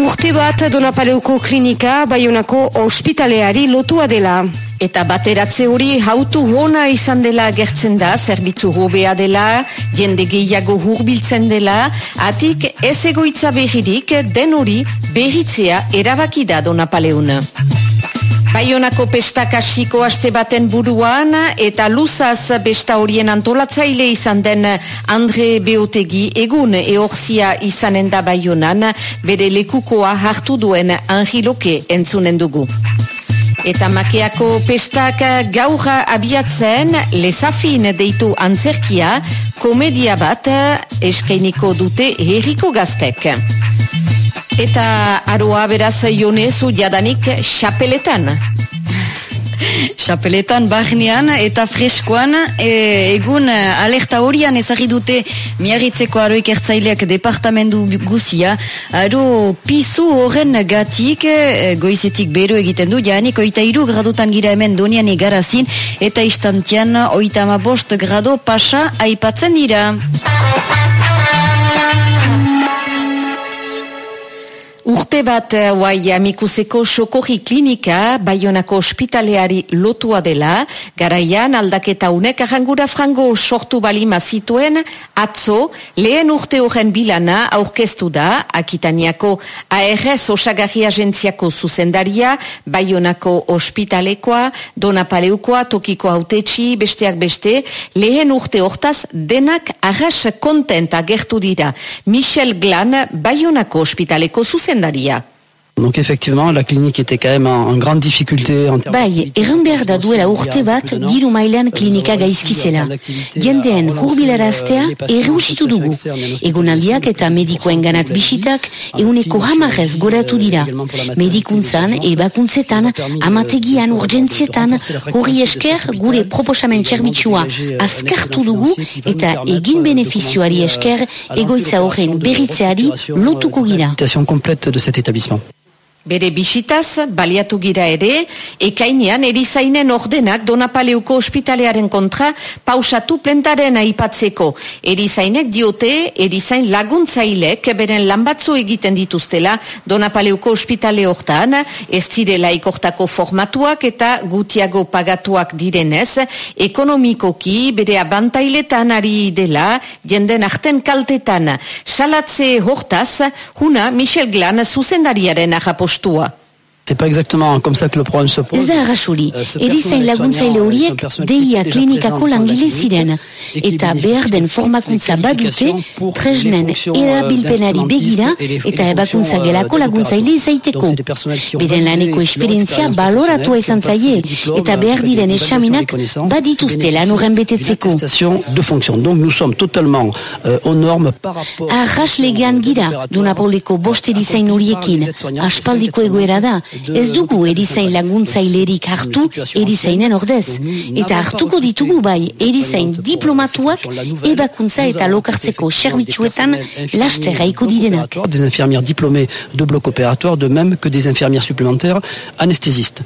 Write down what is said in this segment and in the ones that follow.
Urte bat Donapaleuko klinika Baionako ospitaleari lotua dela. Eta bateratze hori hautu hona izan dela gertzen da, zerbitzu hobea dela, jende gehiago hurbiltzen dela, atik ez egoitza behirik den hori behitzea erabaki da Donapaleuna. Baionako pestak asiko aste baten buruan eta luzaz besta horien antolatzaile izan den Andre Beotegi egun eorzia izanen da Baionan bere lekukoa hartu duen angiloke entzunen dugu. Eta makeako pestak gaurra abiatzen lezafin deitu antzerkia komedia bat eskainiko dute herriko gaztek. Eta aroa beraz jonezu jadanik xapeletan. Xapeletan, bahnean eta freskoan e, egun alerta horian ezagri dute miarritzeko aroik ertzaileak departamendu guzia. Aro pizu horren gatik e, goizetik bero egiten du, janik oita iru gradotan gira hemen donian egarazin eta istantian oita bost grado pasa aipatzen dira. Urte bat guai eh, amikuseko sokorri klinika Baionako ospitaleari lotua dela, garaian aldaketa unek arrangura frango sortu balima zituen, atzo lehen urte horren bilana aurkeztu da, Akitaniako ARS osagarri agentziako zuzendaria, Baionako ospitalekoa, Donapaleukoa, Tokiko autetxi, besteak beste, lehen urte hortaz denak arras kontent agertu dira. Michel Glan, Baionako ospitaleko zuzendaria. Daria. Donc effectivement, la clinique était quand même en, en grande difficulté en termes Bai, erran behar da duela urte bat diru mailan klinika gaizkizela. Jendeen hurbilaraztea erreusitu dugu. Egonaldiak eta medikoen ganat bisitak eguneko hamarrez goratu dira. Medikuntzan, ebakuntzetan, amategian, urgentzietan, hori esker gure proposamen txerbitxua azkartu dugu eta egin benefizioari esker egoitza horren berritzeari lotuko gira. situation complète de cet établissement. Bere bisitaz, baliatu gira ere, ekainean erizainen ordenak Donapaleuko ospitalearen kontra pausatu plentaren aipatzeko. Erizainek diote, erizain laguntzailek beren lanbatzu egiten dituztela Donapaleuko ospitale hortan, ez direla ikortako formatuak eta gutiago pagatuak direnez, ekonomikoki bere abantailetan ari dela, jenden arten kaltetan. Salatze hortaz, huna Michel Glan zuzendariaren что? C'est pas exactement comme ça que le problème se pose. Ez da arrasoli, erizain laguntzaile horiek deia klinikako langile ziren, eta behar den formakuntza badute tresnen erabilpenari begira eta ebakuntza gelako laguntzaile izaiteko. Beren laneko esperientzia baloratua izan zaie, eta behar diren esaminak badituzte lan horren betetzeko. De fonction. Donc nous sommes totalement euh, aux normes par rapport... Arras legean gira, Dunapoleko boste dizain horiekin, aspaldiko egoera da, ez dugu erizain laguntzailerik hartu erizainen ordez. Eta hartuko ditugu bai, erizain diplomatuak ebakuntza eta lokartzeko serbitxuetan laster raiko direnak. Des infirmières diplômées de bloc opératoire, de même que des infirmières supplémentaires anesthésistes.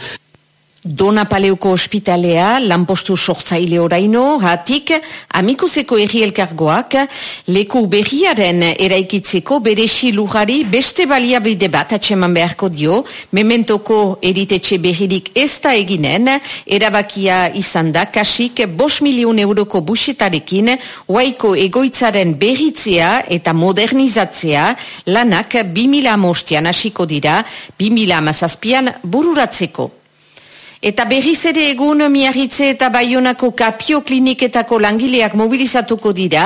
Donapaleuko ospitalea lanpostu sortzaile oraino, hatik amikuseko erri elkargoak leku berriaren eraikitzeko beresi lujari beste baliabide bat atseman beharko dio, mementoko eritetxe berririk ez da eginen, erabakia izan da kasik bos milion euroko busetarekin waiko egoitzaren berritzea eta modernizatzea. Lanak 2000 amostian hasiko dira, 2000 amazazpian bururatzeko. Eta berriz ere egun miarritze eta baionako kapio kliniketako langileak mobilizatuko dira,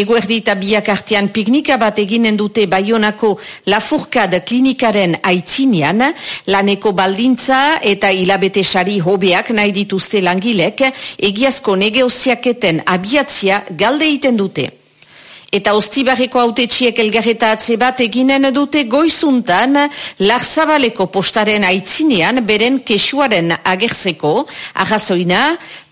eguerdi eta biak artean piknika bat eginen dute baionako lafurkad klinikaren aitzinean, laneko baldintza eta hilabete sari hobeak nahi dituzte langilek, egiazko negeoziaketen abiatzia galde egiten dute. Eta ostibarreko autetxiek elgarreta atze bat eginen dute goizuntan Larzabaleko postaren aitzinean beren kesuaren agertzeko, arrazoina,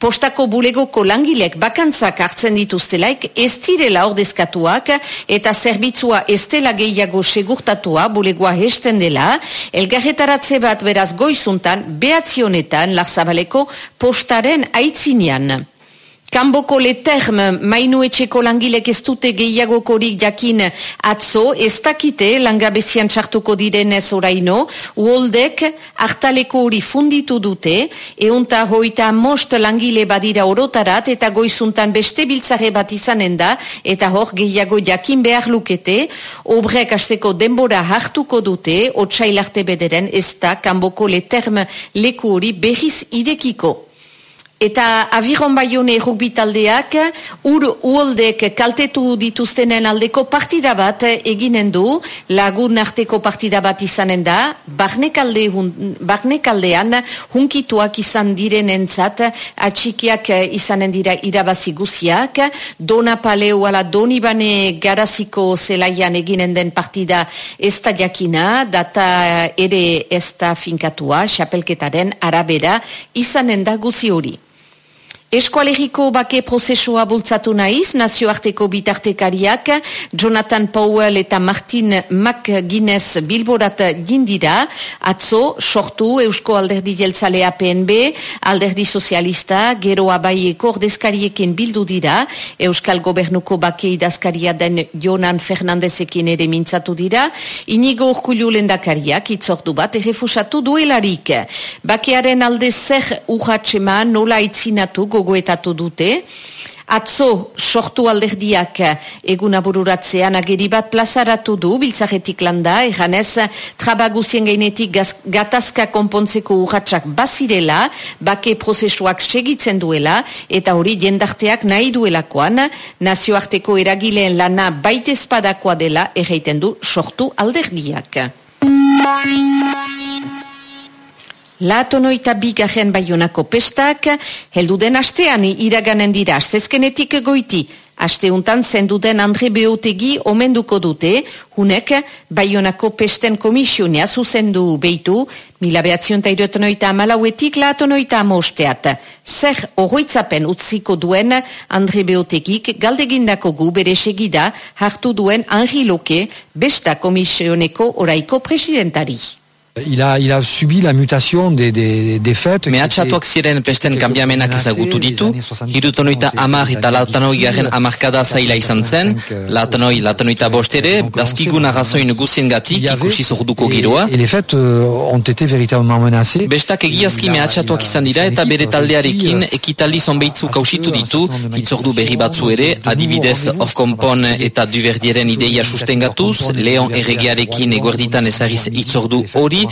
postako bulegoko langilek bakantzak hartzen dituztelaik ez direla ordezkatuak eta zerbitzua ez dela gehiago segurtatua bulegoa hesten dela, elgarretaratze bat beraz goizuntan behatzionetan Larzabaleko postaren aitzinean. Kanboko leterm mainu etxeko langilek ez dute gehiagokorik jakin atzo, ez dakite langabezian txartuko direnez oraino, uoldek hartaleko hori funditu dute, eunta hoita most langile badira orotarat eta goizuntan beste biltzare bat izanen da, eta hor gehiago jakin behar lukete, obrek asteko denbora hartuko dute, otsailarte bederen ez da kanboko leterm leku hori berriz idekiko. Eta aviron baione rugbi taldeak ur uoldek kaltetu dituztenen aldeko partida bat eginen du, lagun arteko partida bat izanen da, barnekaldean hunkituak izan diren entzat, atxikiak izanen dira irabazi guziak, dona paleo ala donibane garaziko zelaian eginen den partida ez da jakina, data ere ez da finkatua, xapelketaren arabera izanen da guzi hori. Eskualeriko bake prozesua bultzatu naiz, nazioarteko bitartekariak, Jonathan Powell eta Martin McGuinness bilborat jindira, atzo, sortu, Eusko Alderdi Jeltzalea PNB, Alderdi Sozialista, gero abaieko ordezkariekin bildu dira, Euskal Gobernuko bake idazkaria den Jonan Fernandezekin ere mintzatu dira, inigo urkulu lendakariak, itzordu bat, errefusatu duelarik. Bakearen alde zer urratxema nola itzinatu gogoetatu dute. Atzo sortu alderdiak eguna bururatzean ageri bat plazaratu du biltzaretik landa, eganez trabaguzien gainetik gatazka konpontzeko urratxak bazirela, bake prozesuak segitzen duela, eta hori jendarteak nahi duelakoan, nazioarteko eragileen lana baite espadakoa dela erreiten du sortu alderdiak. Latonoita bigarren baionako pestak, heldu den astean iraganen dira astezkenetik goiti. Asteuntan zenduden Andre Beotegi omenduko dute, hunek baionako pesten komisionea zuzendu behitu, mila behatzion ta irotonoita amalauetik latonoita amosteat. Zer horroitzapen utziko duen Andre Beotegik galdegindako gu bere segida hartu duen Henri Loke, besta komisioneko oraiko presidentari. Il a, il a subi la mutation des, des, des fêtes. Mehatxatuak ziren pesten kambiamenak ezagutu ditu, hirutonoita amar eta lautanoi garen amarkada zaila izan zen, lautanoi, lautanoita bostere, bazkigun arrazoin guzien gatik ikusi zorduko giroa. Et les fêtes euh, ont été véritablement menacées. Bestak egiazki mehatxatuak izan dira eta bere taldearekin ekitaldi zonbeitzu kausitu ditu, hitzordu berri batzu ere, adibidez Orkompon eta Duverdieren ideia sustengatuz, Leon erregearekin eguerditan ezariz hitzordu hori,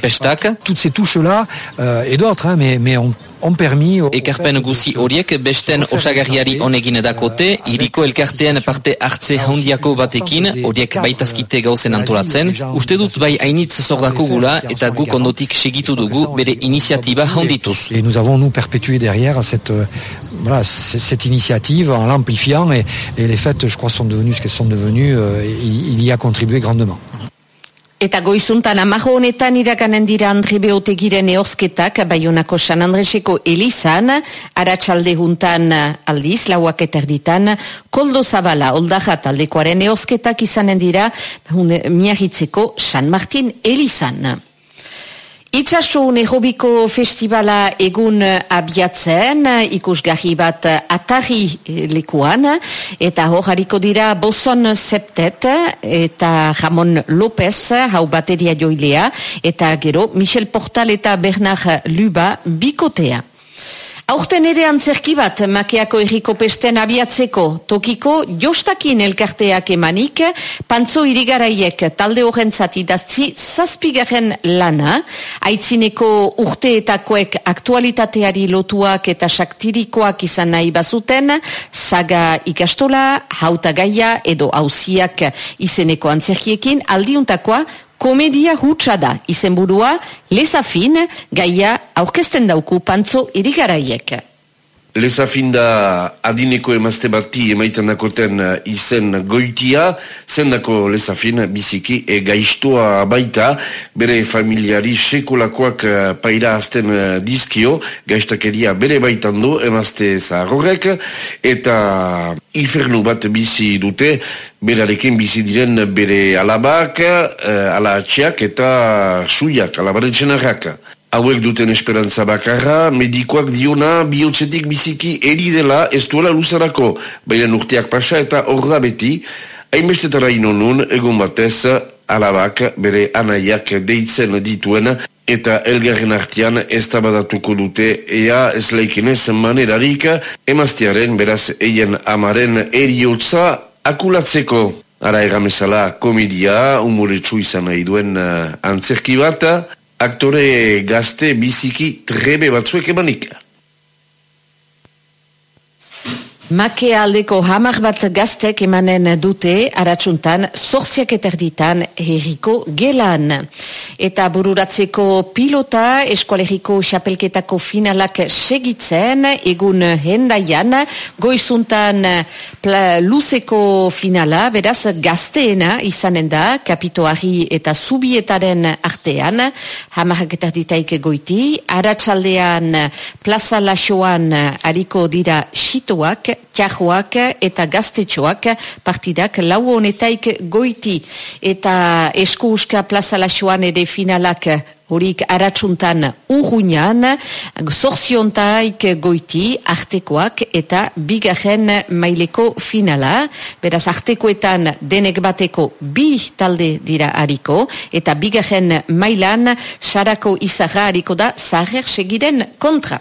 pestak. Toutes ces touches-là, euh, et d'autres, hein, mais, mais on on permis... Ekarpen guzi horiek besten osagarriari honegin edakote, iriko elkartean parte hartze handiako batekin, horiek baitazkite gauzen antolatzen, uste dut bai hainitz zordako gula eta guk ondotik segitu dugu bere iniziatiba handituz. Et nous avons nous perpétué derrière cette, euh, voilà, cette initiative en l'amplifiant et, et les fêtes, je crois, sont devenues ce qu'elles sont devenues, euh, il y a contribué grandement. Eta goizuntan amajo honetan irakanen dira Andre Beotegiren eorzketak Baionako San Andreseko Elizan, aratsalde juntan aldiz, lauak eterditan, koldo zabala, oldaja taldekoaren eorzketak izanen dira miagitzeko San Martin Elizan. Itxasu nehobiko festivala egun abiatzen, ikusgahi bat atari lekuan, eta hor dira Boson Septet eta Ramon López, hau bateria joilea, eta gero Michel Portal eta Bernard Luba bikotea. Aurten ere antzerki bat makeako erriko pesten abiatzeko. Tokiko jostakin elkarteak emanik, pantzo irigaraiek talde horrentzat idaztzi zazpigaren lana, aitzineko urteetakoek aktualitateari lotuak eta saktirikoak izan nahi bazuten, saga ikastola, hauta gaia edo hauziak izeneko antzerkiekin aldiuntakoa komedia hutsa da izenburua lezafin gaia aurkezten dauku pantzo irigaraiek. Lezafin da adineko emazte bati emaitan dakoten izen goitia, zendako lezafin biziki e gaiztoa baita, bere familiari sekulakoak paira azten dizkio, gaiztakeria bere baitan du emazte zaharrorek, eta infernu bat bizi dute, berarekin bizi diren bere alabak, alatxeak eta suiak, alabaren txenarrak. Hauek duten esperantza bakarra, medikoak diona bihotzetik biziki eri dela ez duela luzarako, baina urteak pasa eta hor da beti, hainbestetara inonun, egun batez, alabak bere anaiak deitzen dituen eta elgarren artian ez tabadatuko dute ea ez laikenez manerarik. Emaztiaren beraz eien amaren eriotza akulatzeko. Ara egamezala komedia, umoretsu izan nahi duen uh, antzerki bat, aktore gazte biziki trebe batzuek emanik. Make aldeko hamar bat gaztek emanen dute aratsuntan zorziak eterditan herriko gelan. Eta bururatzeko pilota eskualeriko xapelketako finalak segitzen egun hendaian goizuntan luzeko finala beraz gazteena izanen da kapitoari eta zubietaren artean hamarak eterditaik goiti aratsaldean plaza lasoan hariko dira sitoak txajoak eta gaztetxoak partidak lau honetaik goiti eta eskuuska plaza lasoan ere finalak horik aratsuntan urruñan, zorziontaik goiti, artekoak eta bigarren maileko finala. Beraz, artekoetan denek bateko bi talde dira hariko, eta bigarren mailan sarako izaga hariko da zaher segiren kontra.